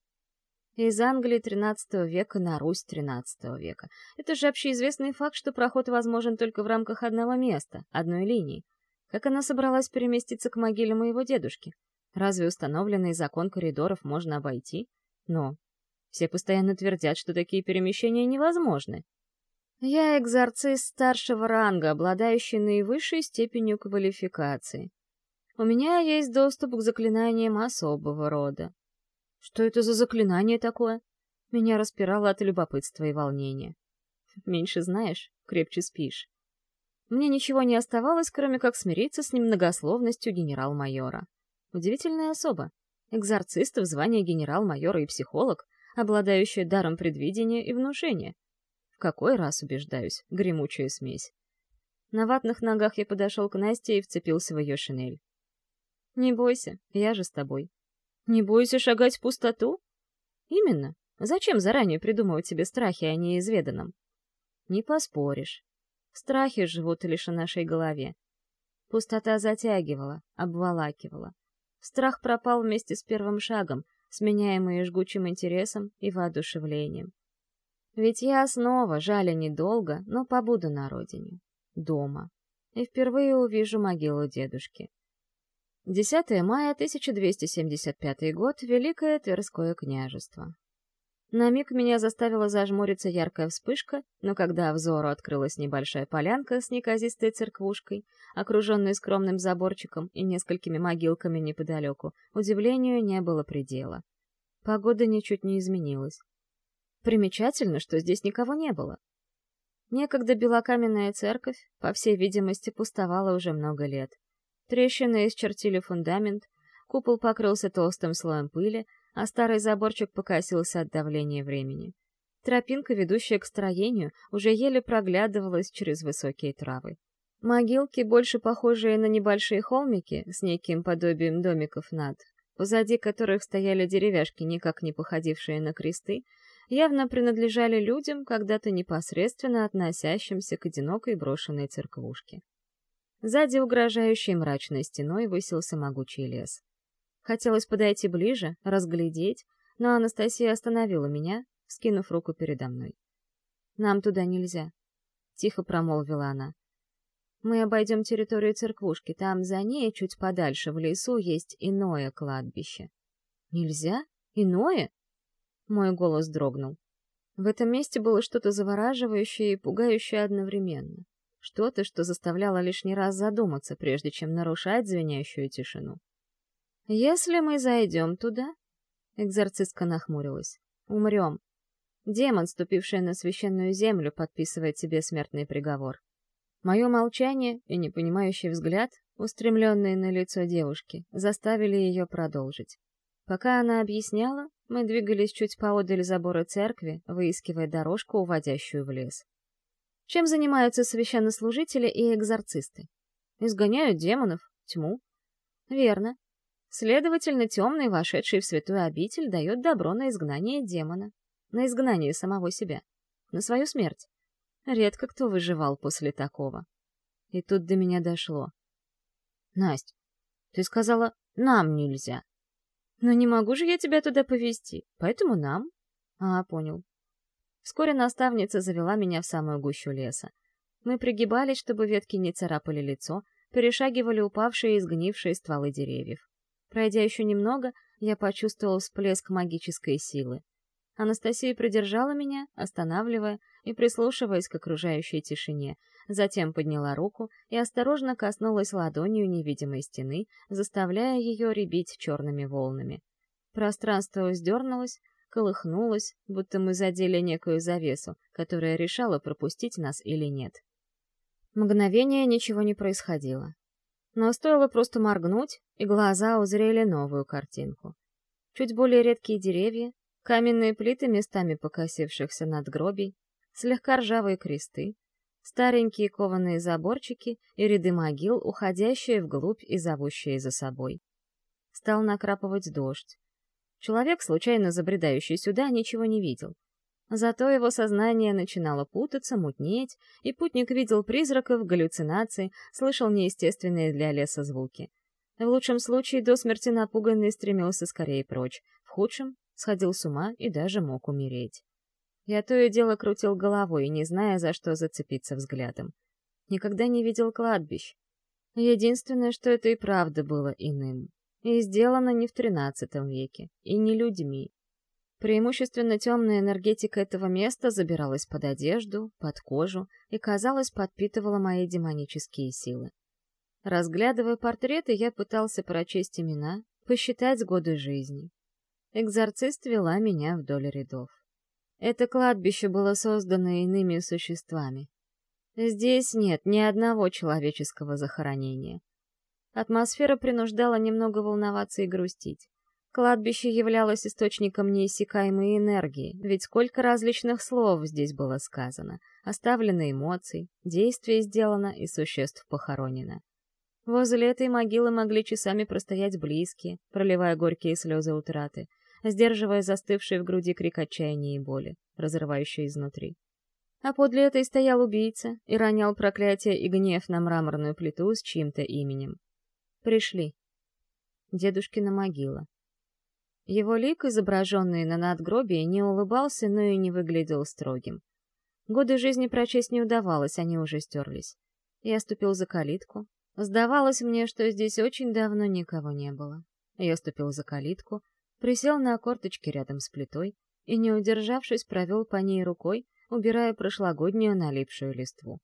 из Англии XIII века на Русь XIII века. Это же общеизвестный факт, что проход возможен только в рамках одного места, одной линии. Как она собралась переместиться к могиле моего дедушки? Разве установленный закон коридоров можно обойти? Но все постоянно твердят, что такие перемещения невозможны. Я экзорцист старшего ранга, обладающий наивысшей степенью квалификации. У меня есть доступ к заклинаниям особого рода. Что это за заклинание такое? Меня распирало от любопытства и волнения. Меньше знаешь, крепче спишь. Мне ничего не оставалось, кроме как смириться с немногословностью генерал-майора. Удивительная особа. Экзорцист в звании генерал-майора и психолог, обладающая даром предвидения и внушения. В какой раз убеждаюсь, гремучая смесь. На ватных ногах я подошел к Насте и вцепился в ее шинель. «Не бойся, я же с тобой. Не бойся шагать в пустоту? Именно. Зачем заранее придумывать себе страхи о неизведанном? Не поспоришь. Страхи живут лишь в нашей голове. Пустота затягивала, обволакивала. Страх пропал вместе с первым шагом, сменяемый жгучим интересом и воодушевлением. Ведь я снова, жаля недолго, но побуду на родине, дома, и впервые увижу могилу дедушки. 10 мая 1275 год, Великое Тверское княжество. На миг меня заставила зажмуриться яркая вспышка, но когда взору открылась небольшая полянка с неказистой церквушкой, окруженной скромным заборчиком и несколькими могилками неподалеку, удивлению не было предела. Погода ничуть не изменилась. Примечательно, что здесь никого не было. Некогда белокаменная церковь, по всей видимости, пустовала уже много лет. Трещины исчертили фундамент, купол покрылся толстым слоем пыли, а старый заборчик покосился от давления времени. Тропинка, ведущая к строению, уже еле проглядывалась через высокие травы. Могилки, больше похожие на небольшие холмики с неким подобием домиков над, позади которых стояли деревяшки, никак не походившие на кресты, явно принадлежали людям, когда-то непосредственно относящимся к одинокой брошенной церквушке. Сзади угрожающей мрачной стеной высился могучий лес. Хотелось подойти ближе, разглядеть, но Анастасия остановила меня, скинув руку передо мной. «Нам туда нельзя», — тихо промолвила она. «Мы обойдем территорию церквушки, там за ней, чуть подальше, в лесу, есть иное кладбище». «Нельзя? Иное?» Мой голос дрогнул. В этом месте было что-то завораживающее и пугающее одновременно. Что-то, что заставляло лишний раз задуматься, прежде чем нарушать звенящую тишину. «Если мы зайдем туда...» Экзорцистка нахмурилась. «Умрем. Демон, ступивший на священную землю, подписывает себе смертный приговор. Мое молчание и непонимающий взгляд, устремленные на лицо девушки, заставили ее продолжить. Пока она объясняла, мы двигались чуть поодаль забора церкви, выискивая дорожку, уводящую в лес. Чем занимаются священнослужители и экзорцисты? Изгоняют демонов, тьму. Верно. Следовательно, темный, вошедший в святую обитель, дает добро на изгнание демона, на изгнание самого себя, на свою смерть. Редко кто выживал после такого. И тут до меня дошло. Настя, ты сказала, нам нельзя. Но не могу же я тебя туда повезти, поэтому нам. А, понял. Вскоре наставница завела меня в самую гущу леса. Мы пригибались, чтобы ветки не царапали лицо, перешагивали упавшие и сгнившие стволы деревьев. Пройдя еще немного, я почувствовал всплеск магической силы. Анастасия придержала меня, останавливая и прислушиваясь к окружающей тишине, затем подняла руку и осторожно коснулась ладонью невидимой стены, заставляя ее ребить черными волнами. Пространство сдернулось, колыхнулось, будто мы задели некую завесу, которая решала, пропустить нас или нет. Мгновение ничего не происходило. Но стоило просто моргнуть, и глаза узрели новую картинку. Чуть более редкие деревья, каменные плиты местами покосившихся надгробий, слегка ржавые кресты, старенькие кованые заборчики и ряды могил, уходящие вглубь и зовущие за собой. Стал накрапывать дождь. Человек, случайно забредающий сюда, ничего не видел. Зато его сознание начинало путаться, мутнеть, и путник видел призраков, галлюцинации, слышал неестественные для леса звуки. В лучшем случае до смерти напуганный стремился скорее прочь, в худшем сходил с ума и даже мог умереть. Я то и дело крутил головой, не зная, за что зацепиться взглядом. Никогда не видел кладбищ. Единственное, что это и правда было иным. И сделано не в XIII веке, и не людьми. Преимущественно темная энергетика этого места забиралась под одежду, под кожу и, казалось, подпитывала мои демонические силы. Разглядывая портреты, я пытался прочесть имена, посчитать годы жизни. Экзорцист вела меня вдоль рядов. Это кладбище было создано иными существами. Здесь нет ни одного человеческого захоронения. Атмосфера принуждала немного волноваться и грустить. Кладбище являлось источником неиссякаемой энергии, ведь сколько различных слов здесь было сказано, оставлено эмоций, действий сделано и существ похоронено. Возле этой могилы могли часами простоять близкие, проливая горькие слезы утраты, сдерживая застывший в груди крик отчаяния и боли, разрывающий изнутри. А подле этой стоял убийца и ронял проклятие и гнев на мраморную плиту с чьим-то именем. Пришли. Дедушкина могила. Его лик, изображенный на надгробии, не улыбался, но и не выглядел строгим. Годы жизни прочесть не удавалось, они уже стерлись. Я ступил за калитку. Сдавалось мне, что здесь очень давно никого не было. Я ступил за калитку, присел на корточки рядом с плитой и, не удержавшись, провел по ней рукой, убирая прошлогоднюю налипшую листву.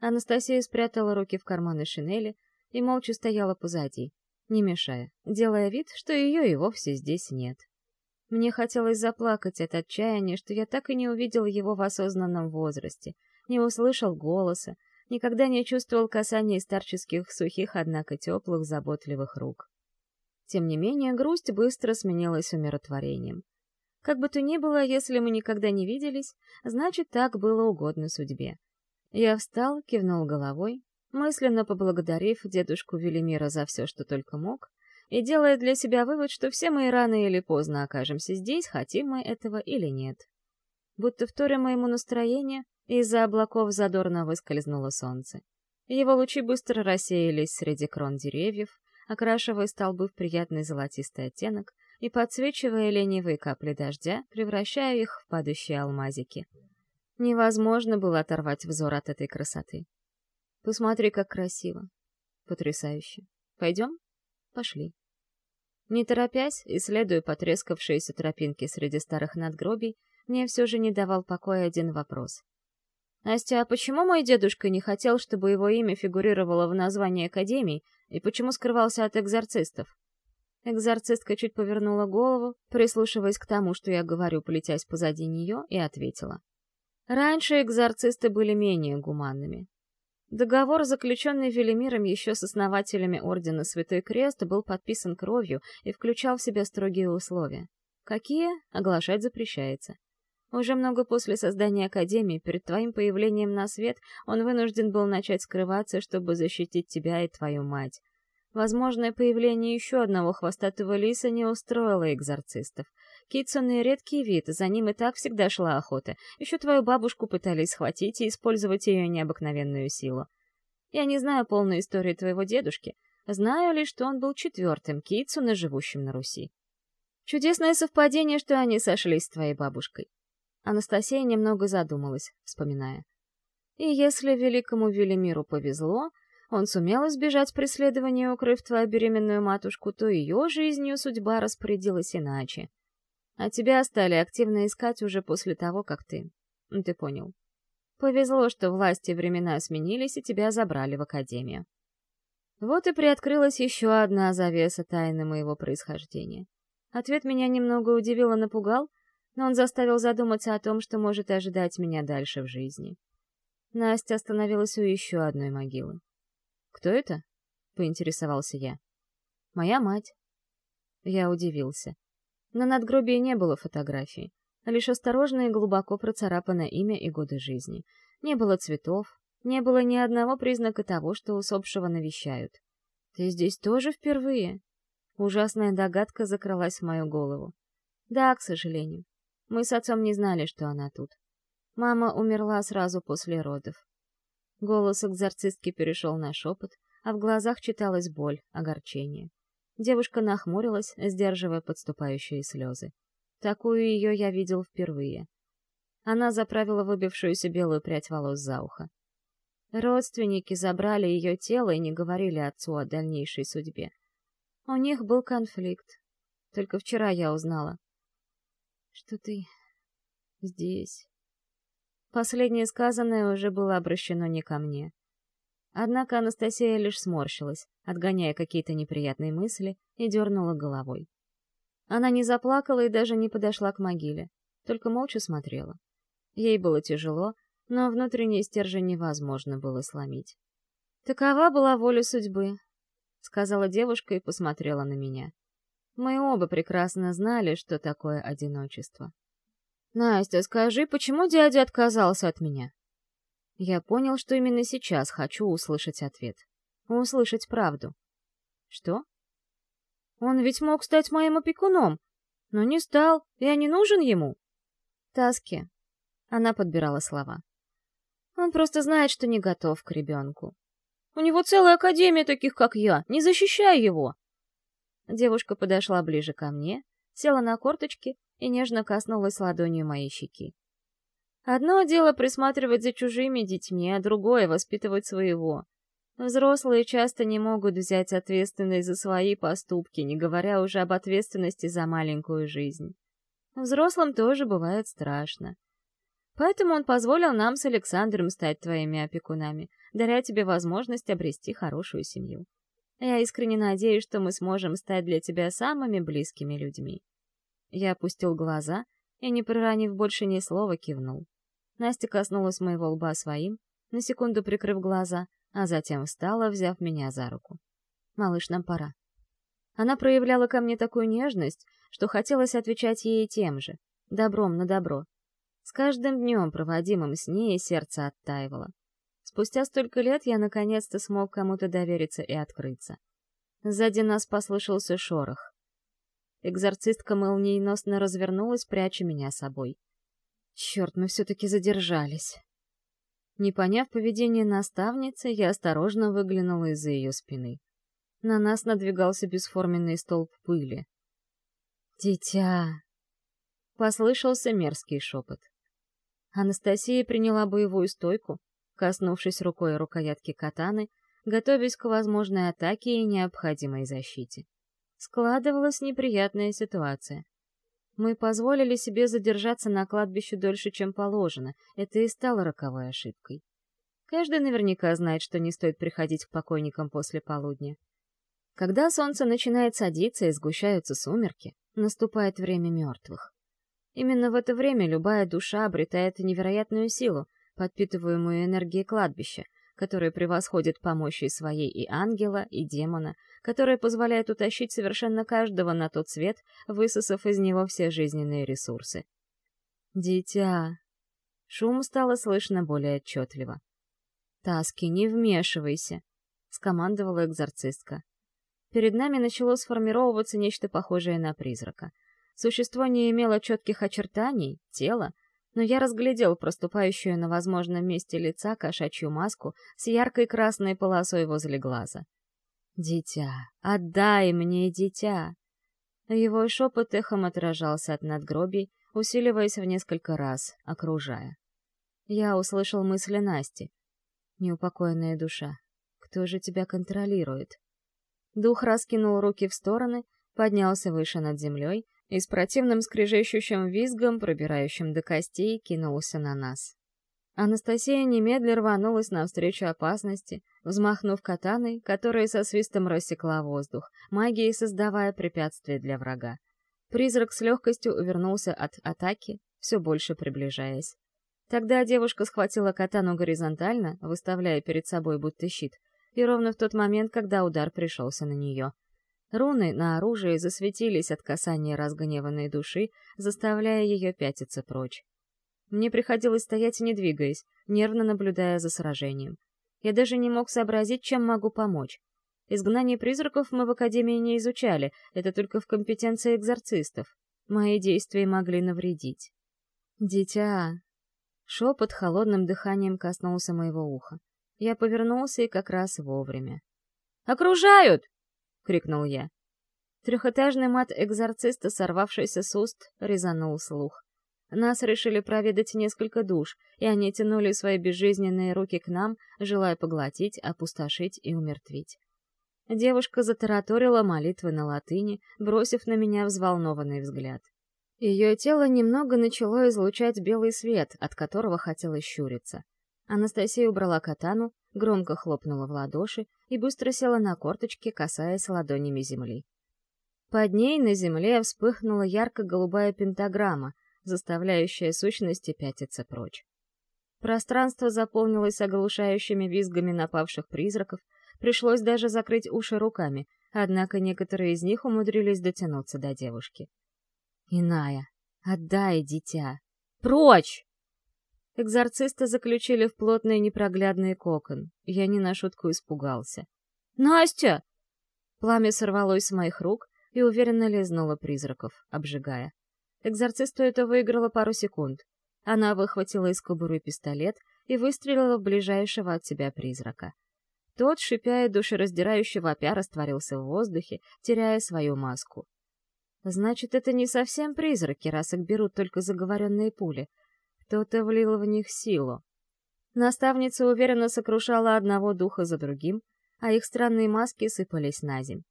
Анастасия спрятала руки в карманы шинели и молча стояла позади, не мешая, делая вид, что ее и вовсе здесь нет. Мне хотелось заплакать от отчаяния, что я так и не увидел его в осознанном возрасте, не услышал голоса, никогда не чувствовал касания старческих сухих, однако теплых, заботливых рук. Тем не менее, грусть быстро сменилась умиротворением. Как бы то ни было, если мы никогда не виделись, значит, так было угодно судьбе. Я встал, кивнул головой, мысленно поблагодарив дедушку Велимира за все, что только мог, и делая для себя вывод, что все мы рано или поздно окажемся здесь, хотим мы этого или нет. Будто вторя моему настроению, из-за облаков задорно выскользнуло солнце. Его лучи быстро рассеялись среди крон деревьев, окрашивая столбы в приятный золотистый оттенок и подсвечивая ленивые капли дождя, превращая их в падающие алмазики. Невозможно было оторвать взор от этой красоты. Посмотри, как красиво. Потрясающе. Пойдем? Пошли. Не торопясь, исследуя потрескавшиеся тропинки среди старых надгробий, мне все же не давал покоя один вопрос. «Настя, а почему мой дедушка не хотел, чтобы его имя фигурировало в названии Академии, и почему скрывался от экзорцистов?» Экзорцистка чуть повернула голову, прислушиваясь к тому, что я говорю, полетясь позади нее, и ответила. Раньше экзорцисты были менее гуманными. Договор, заключенный Велимиром еще с основателями Ордена Святой Крест, был подписан кровью и включал в себя строгие условия. Какие? Оглашать запрещается. Уже много после создания Академии, перед твоим появлением на свет, он вынужден был начать скрываться, чтобы защитить тебя и твою мать. Возможное появление еще одного хвостатого лиса не устроило экзорцистов. Китсуны — редкий вид, за ним и так всегда шла охота. Еще твою бабушку пытались схватить и использовать ее необыкновенную силу. Я не знаю полную историю твоего дедушки. Знаю лишь, что он был четвертым Китсуна, живущим на Руси. Чудесное совпадение, что они сошлись с твоей бабушкой. Анастасия немного задумалась, вспоминая. И если великому Велимиру повезло, он сумел избежать преследования, укрыв твою беременную матушку, то ее жизнью судьба распорядилась иначе. А тебя стали активно искать уже после того, как ты... Ты понял. Повезло, что власти времена сменились, и тебя забрали в академию. Вот и приоткрылась еще одна завеса тайны моего происхождения. Ответ меня немного удивил и напугал, но он заставил задуматься о том, что может ожидать меня дальше в жизни. Настя остановилась у еще одной могилы. «Кто это?» — поинтересовался я. «Моя мать». Я удивился. На надгробии не было фотографий, а лишь осторожно и глубоко процарапано имя и годы жизни. Не было цветов, не было ни одного признака того, что усопшего навещают. «Ты здесь тоже впервые?» Ужасная догадка закралась в мою голову. «Да, к сожалению. Мы с отцом не знали, что она тут. Мама умерла сразу после родов. Голос экзорцистки перешел на шепот, а в глазах читалась боль, огорчение. Девушка нахмурилась, сдерживая подступающие слезы. Такую ее я видел впервые. Она заправила выбившуюся белую прядь волос за ухо. Родственники забрали ее тело и не говорили отцу о дальнейшей судьбе. У них был конфликт. Только вчера я узнала, что ты здесь. Последнее сказанное уже было обращено не ко мне. Однако Анастасия лишь сморщилась, отгоняя какие-то неприятные мысли, и дернула головой. Она не заплакала и даже не подошла к могиле, только молча смотрела. Ей было тяжело, но внутренний стержень невозможно было сломить. «Такова была воля судьбы», — сказала девушка и посмотрела на меня. Мы оба прекрасно знали, что такое одиночество. «Настя, скажи, почему дядя отказался от меня?» Я понял, что именно сейчас хочу услышать ответ. Услышать правду. «Что?» «Он ведь мог стать моим опекуном, но не стал, я не нужен ему». «Таски». Она подбирала слова. «Он просто знает, что не готов к ребенку. У него целая академия таких, как я, не защищай его!» Девушка подошла ближе ко мне, села на корточки и нежно коснулась ладонью моей щеки. Одно дело присматривать за чужими детьми, а другое — воспитывать своего. Взрослые часто не могут взять ответственность за свои поступки, не говоря уже об ответственности за маленькую жизнь. Взрослым тоже бывает страшно. Поэтому он позволил нам с Александром стать твоими опекунами, даря тебе возможность обрести хорошую семью. Я искренне надеюсь, что мы сможем стать для тебя самыми близкими людьми. Я опустил глаза и, не проронив больше ни слова, кивнул. Настя коснулась моего лба своим, на секунду прикрыв глаза, а затем встала, взяв меня за руку. «Малыш, нам пора». Она проявляла ко мне такую нежность, что хотелось отвечать ей тем же, добром на добро. С каждым днем, проводимым с ней, сердце оттаивало. Спустя столько лет я наконец-то смог кому-то довериться и открыться. Сзади нас послышался шорох. Экзорцистка молниеносно развернулась, пряча меня собой. Черт, мы все-таки задержались. Не поняв поведение наставницы, я осторожно выглянула из-за ее спины. На нас надвигался бесформенный столб пыли. «Дитя!» — послышался мерзкий шепот. Анастасия приняла боевую стойку, коснувшись рукой рукоятки катаны, готовясь к возможной атаке и необходимой защите. Складывалась неприятная ситуация. Мы позволили себе задержаться на кладбище дольше, чем положено. Это и стало роковой ошибкой. Каждый наверняка знает, что не стоит приходить к покойникам после полудня. Когда солнце начинает садиться и сгущаются сумерки, наступает время мертвых. Именно в это время любая душа обретает невероятную силу, подпитываемую энергией кладбища, которая превосходит по мощи своей и ангела, и демона, которая позволяет утащить совершенно каждого на тот свет, высосав из него все жизненные ресурсы. «Дитя!» Шум стало слышно более отчетливо. «Таски, не вмешивайся!» — скомандовала экзорцистка. Перед нами начало сформировываться нечто похожее на призрака. Существо не имело четких очертаний, тела, но я разглядел проступающую на возможном месте лица кошачью маску с яркой красной полосой возле глаза. «Дитя! Отдай мне дитя!» Его шепот эхом отражался от надгробий, усиливаясь в несколько раз, окружая. Я услышал мысли Насти. «Неупокоенная душа, кто же тебя контролирует?» Дух раскинул руки в стороны, поднялся выше над землей и с противным скрежещущим визгом, пробирающим до костей, кинулся на нас. Анастасия немедля рванулась навстречу опасности, взмахнув катаной, которая со свистом рассекла воздух, магией создавая препятствие для врага. Призрак с легкостью увернулся от атаки, все больше приближаясь. Тогда девушка схватила катану горизонтально, выставляя перед собой будто щит, и ровно в тот момент, когда удар пришелся на нее — Руны на оружии засветились от касания разгневанной души, заставляя ее пятиться прочь. Мне приходилось стоять не двигаясь, нервно наблюдая за сражением. Я даже не мог сообразить, чем могу помочь. Изгнание призраков мы в Академии не изучали, это только в компетенции экзорцистов. Мои действия могли навредить. «Дитя!» Шепот холодным дыханием коснулся моего уха. Я повернулся и как раз вовремя. «Окружают!» — крикнул я. Трехэтажный мат экзорциста, сорвавшийся с уст, резанул слух. Нас решили проведать несколько душ, и они тянули свои безжизненные руки к нам, желая поглотить, опустошить и умертвить. Девушка затараторила молитвы на латыни, бросив на меня взволнованный взгляд. Ее тело немного начало излучать белый свет, от которого хотелось щуриться. Анастасия убрала катану, громко хлопнула в ладоши и быстро села на корточки, касаясь ладонями земли. Под ней на земле вспыхнула ярко-голубая пентаграмма, заставляющая сущности пятиться прочь. Пространство заполнилось оглушающими визгами напавших призраков, пришлось даже закрыть уши руками, однако некоторые из них умудрились дотянуться до девушки. «Иная, отдай, дитя! Прочь!» Экзорциста заключили в плотный непроглядный кокон. Я не на шутку испугался. «Настя!» Пламя сорвалось с моих рук и уверенно лизнуло призраков, обжигая. Экзорцисту это выиграло пару секунд. Она выхватила из кобуры пистолет и выстрелила в ближайшего от себя призрака. Тот, шипя и душераздирающе вопя, растворился в воздухе, теряя свою маску. Значит, это не совсем призраки, раз их берут только заговоренные пули — кто-то влил в них силу. Наставница уверенно сокрушала одного духа за другим, а их странные маски сыпались на земь.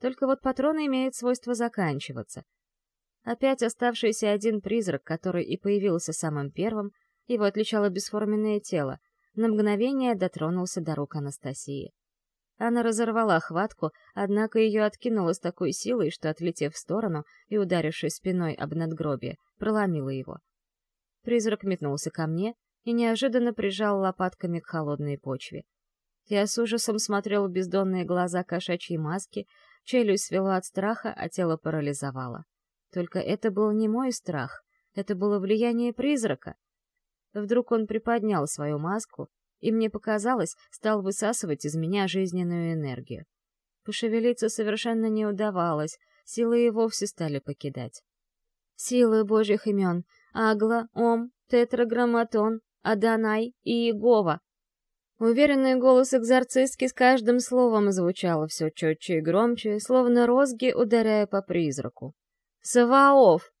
Только вот патроны имеют свойство заканчиваться. Опять оставшийся один призрак, который и появился самым первым, его отличало бесформенное тело, на мгновение дотронулся до рук Анастасии. Она разорвала хватку, однако ее откинуло с такой силой, что, отлетев в сторону и ударившись спиной об надгробие, проломила его. Призрак метнулся ко мне и неожиданно прижал лопатками к холодной почве. Я с ужасом смотрел в бездонные глаза кошачьей маски, челюсть свела от страха, а тело парализовало. Только это был не мой страх, это было влияние призрака. Вдруг он приподнял свою маску, и мне показалось, стал высасывать из меня жизненную энергию. Пошевелиться совершенно не удавалось, силы и вовсе стали покидать. Силы божьих имен, Агла, Ом, Тетраграмматон, Адонай и Иегова. Уверенный голос экзорцистки с каждым словом звучало все четче и громче, словно розги, ударяя по призраку. «Саваоф!»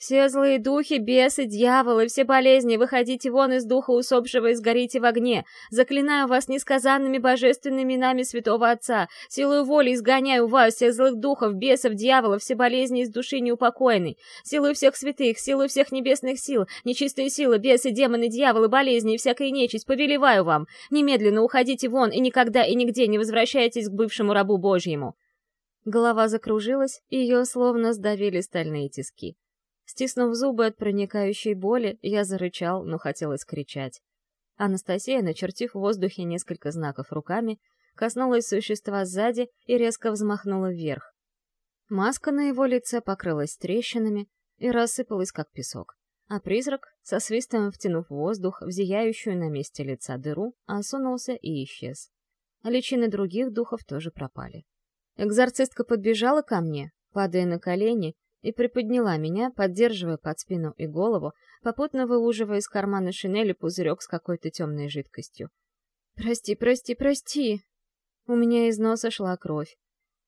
Все злые духи, бесы, дьяволы, все болезни, выходите вон из духа усопшего и сгорите в огне. Заклинаю вас несказанными божественными именами святого Отца. Силою воли изгоняю вас, всех злых духов, бесов, дьяволов, все болезни из души неупокоенной. Силою всех святых, силою всех небесных сил, нечистые силы, бесы, демоны, дьяволы, болезни и всякая нечисть, повелеваю вам. Немедленно уходите вон и никогда и нигде не возвращайтесь к бывшему рабу Божьему. Голова закружилась, ее словно сдавили стальные тиски. Стиснув зубы от проникающей боли, я зарычал, но хотелось кричать. Анастасия, начертив в воздухе несколько знаков руками, коснулась существа сзади и резко взмахнула вверх. Маска на его лице покрылась трещинами и рассыпалась, как песок, а призрак, со свистом втянув воздух в зияющую на месте лица дыру, осунулся и исчез. Личины других духов тоже пропали. Экзорцистка подбежала ко мне, падая на колени, и приподняла меня, поддерживая под спину и голову, попутно выуживая из кармана шинели пузырек с какой-то темной жидкостью. «Прости, прости, прости!» У меня из носа шла кровь.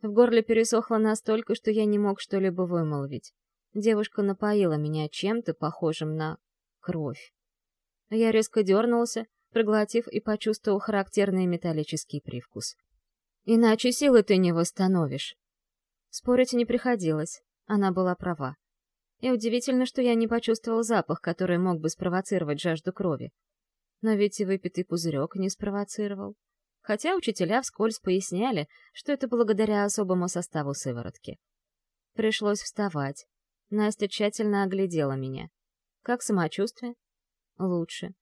В горле пересохло настолько, что я не мог что-либо вымолвить. Девушка напоила меня чем-то похожим на кровь. Я резко дернулся, проглотив и почувствовал характерный металлический привкус. «Иначе силы ты не восстановишь». Спорить не приходилось. Она была права. И удивительно, что я не почувствовал запах, который мог бы спровоцировать жажду крови. Но ведь и выпитый пузырек не спровоцировал. Хотя учителя вскользь поясняли, что это благодаря особому составу сыворотки. Пришлось вставать. Настя тщательно оглядела меня. Как самочувствие? Лучше.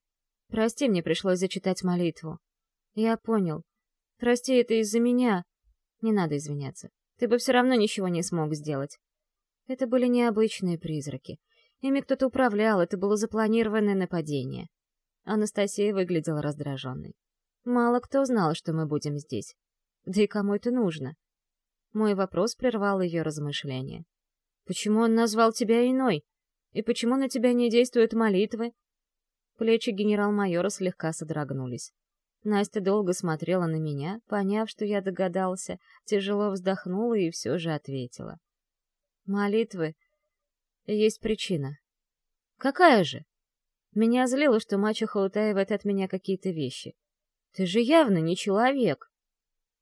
Прости, мне пришлось зачитать молитву. Я понял. Прости, это из-за меня. Не надо извиняться. Ты бы все равно ничего не смог сделать. Это были необычные призраки. Ими кто-то управлял, это было запланированное нападение. Анастасия выглядела раздраженной. Мало кто знал, что мы будем здесь. Да и кому это нужно? Мой вопрос прервал ее размышления. «Почему он назвал тебя иной? И почему на тебя не действуют молитвы?» Плечи генерал-майора слегка содрогнулись. Настя долго смотрела на меня, поняв, что я догадался, тяжело вздохнула и все же ответила. Молитвы. Есть причина. Какая же? Меня злило, что мачеха утаивает от меня какие-то вещи. Ты же явно не человек.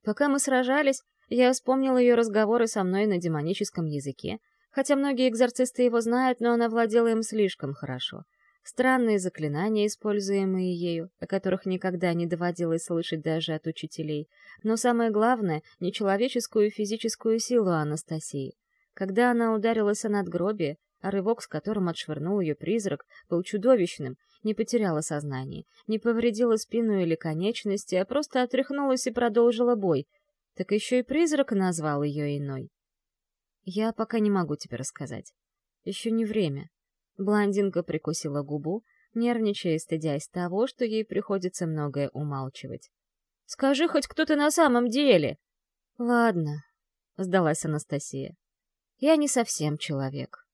Пока мы сражались, я вспомнил ее разговоры со мной на демоническом языке, хотя многие экзорцисты его знают, но она владела им слишком хорошо. Странные заклинания, используемые ею, о которых никогда не доводилось слышать даже от учителей, но самое главное — нечеловеческую физическую силу Анастасии — когда она ударилась о надгробие, а рывок, с которым отшвырнул ее призрак, был чудовищным, не потеряла сознание, не повредила спину или конечности, а просто отряхнулась и продолжила бой. Так еще и призрак назвал ее иной. Я пока не могу тебе рассказать. Еще не время. Блондинка прикусила губу, нервничая и стыдясь того, что ей приходится многое умалчивать. «Скажи хоть кто ты на самом деле!» «Ладно», — сдалась Анастасия. Я не совсем человек.